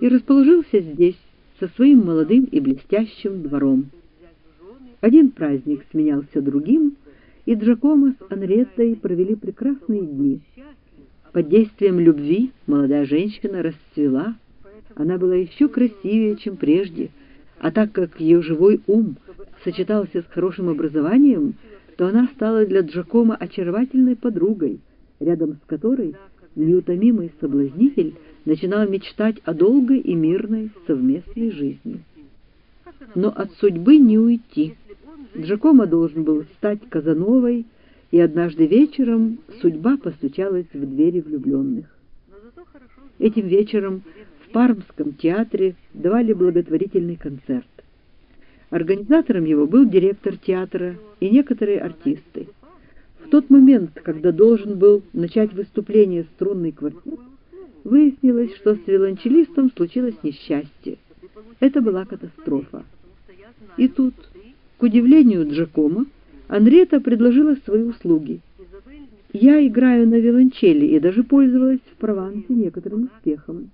и расположился здесь со своим молодым и блестящим двором. Один праздник сменялся другим, и Джакомо с Анреттой провели прекрасные дни. Под действием любви молодая женщина расцвела. Она была еще красивее, чем прежде, а так как ее живой ум сочетался с хорошим образованием, то она стала для Джакомо очаровательной подругой, рядом с которой неутомимый соблазнитель начинал мечтать о долгой и мирной совместной жизни. Но от судьбы не уйти. Джакомо должен был стать Казановой, и однажды вечером судьба постучалась в двери влюбленных. Этим вечером в Пармском театре давали благотворительный концерт. Организатором его был директор театра и некоторые артисты. В тот момент, когда должен был начать выступление струнный квартет, выяснилось, что с виолончелистом случилось несчастье. Это была катастрофа. И тут, к удивлению Джакома, Анрета предложила свои услуги. Я играю на виолончели и даже пользовалась в Провансе некоторым успехом.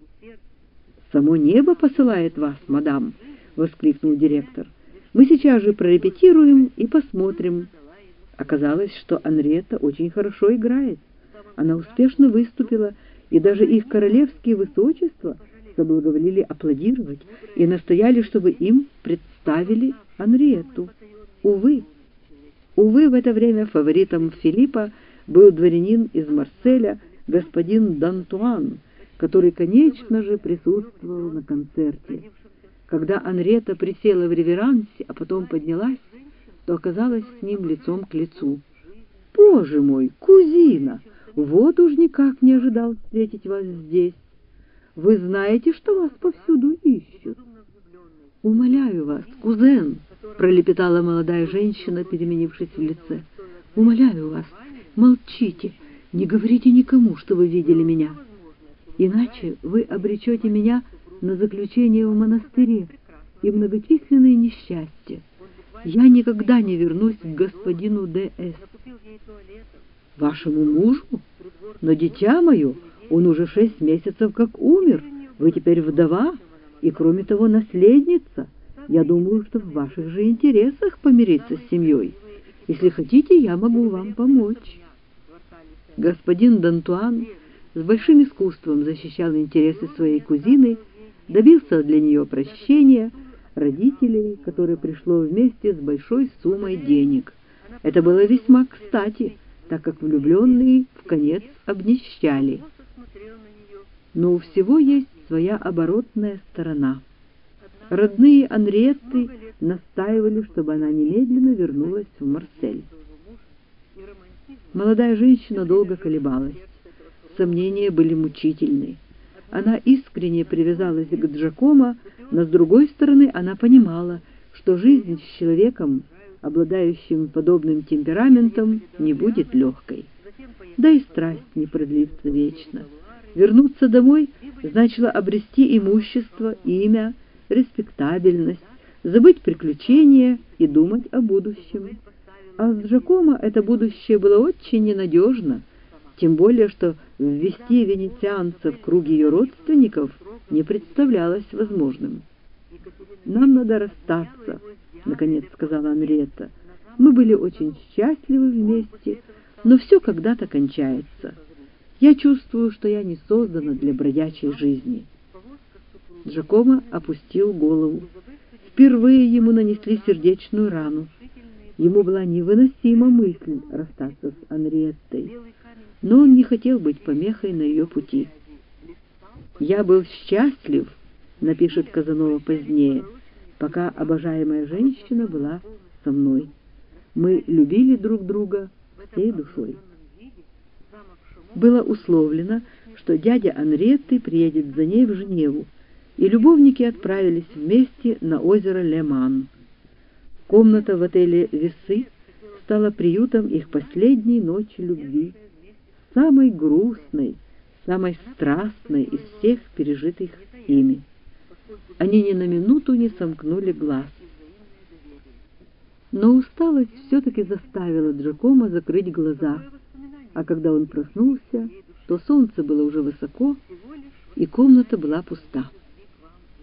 «Само небо посылает вас, мадам!» — воскликнул директор. «Мы сейчас же прорепетируем и посмотрим». Оказалось, что Анрета очень хорошо играет. Она успешно выступила, и даже их королевские высочества соблаговолили аплодировать и настояли, чтобы им представили Анриету. Увы, увы, в это время фаворитом Филиппа был дворянин из Марселя, господин Д'Антуан, который, конечно же, присутствовал на концерте. Когда Анрета присела в реверансе, а потом поднялась, то оказалась с ним лицом к лицу. «Боже мой, кузина! Вот уж никак не ожидал встретить вас здесь. Вы знаете, что вас повсюду ищут?» «Умоляю вас, кузен!» — пролепетала молодая женщина, переменившись в лице. «Умоляю вас, молчите, не говорите никому, что вы видели меня. Иначе вы обречете меня на заключение в монастыре и многочисленные несчастья. Я никогда не вернусь к господину Д.С. Вашему мужу? Но дитя мое, он уже шесть месяцев как умер. Вы теперь вдова и, кроме того, наследница. Я думаю, что в ваших же интересах помириться с семьей. Если хотите, я могу вам помочь. Господин Д'Антуан с большим искусством защищал интересы своей кузины, добился для нее прощения родителей, которое пришло вместе с большой суммой денег. Это было весьма кстати, так как влюбленные в конец обнищали. Но у всего есть своя оборотная сторона. Родные Анриетты настаивали, чтобы она немедленно вернулась в Марсель. Молодая женщина долго колебалась. Сомнения были мучительны. Она искренне привязалась к Джакомо, но с другой стороны она понимала, что жизнь с человеком, обладающим подобным темпераментом, не будет легкой. Да и страсть не продлится вечно. Вернуться домой значило обрести имущество, имя, респектабельность, забыть приключения и думать о будущем. А с Джакомо это будущее было очень ненадежно, тем более, что ввести венецианца в круг ее родственников не представлялось возможным. «Нам надо расстаться», — наконец сказала Анриетта. «Мы были очень счастливы вместе, но все когда-то кончается. Я чувствую, что я не создана для бродячей жизни». Джакомо опустил голову. Впервые ему нанесли сердечную рану. Ему была невыносима мысль расстаться с Анриеттой но он не хотел быть помехой на ее пути. «Я был счастлив», — напишет Казанова позднее, «пока обожаемая женщина была со мной. Мы любили друг друга всей душой». Было условлено, что дядя Анретты приедет за ней в Женеву, и любовники отправились вместе на озеро Леман. Комната в отеле «Весы» стала приютом их последней ночи любви самой грустной, самой страстной из всех пережитых ими. Они ни на минуту не сомкнули глаз. Но усталость все-таки заставила Джакома закрыть глаза, а когда он проснулся, то солнце было уже высоко, и комната была пуста.